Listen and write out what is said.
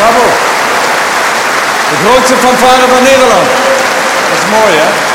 Bravo. De grootste fanfare van Nederland. Dat is mooi, hè?